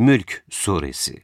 Mülk Suresi.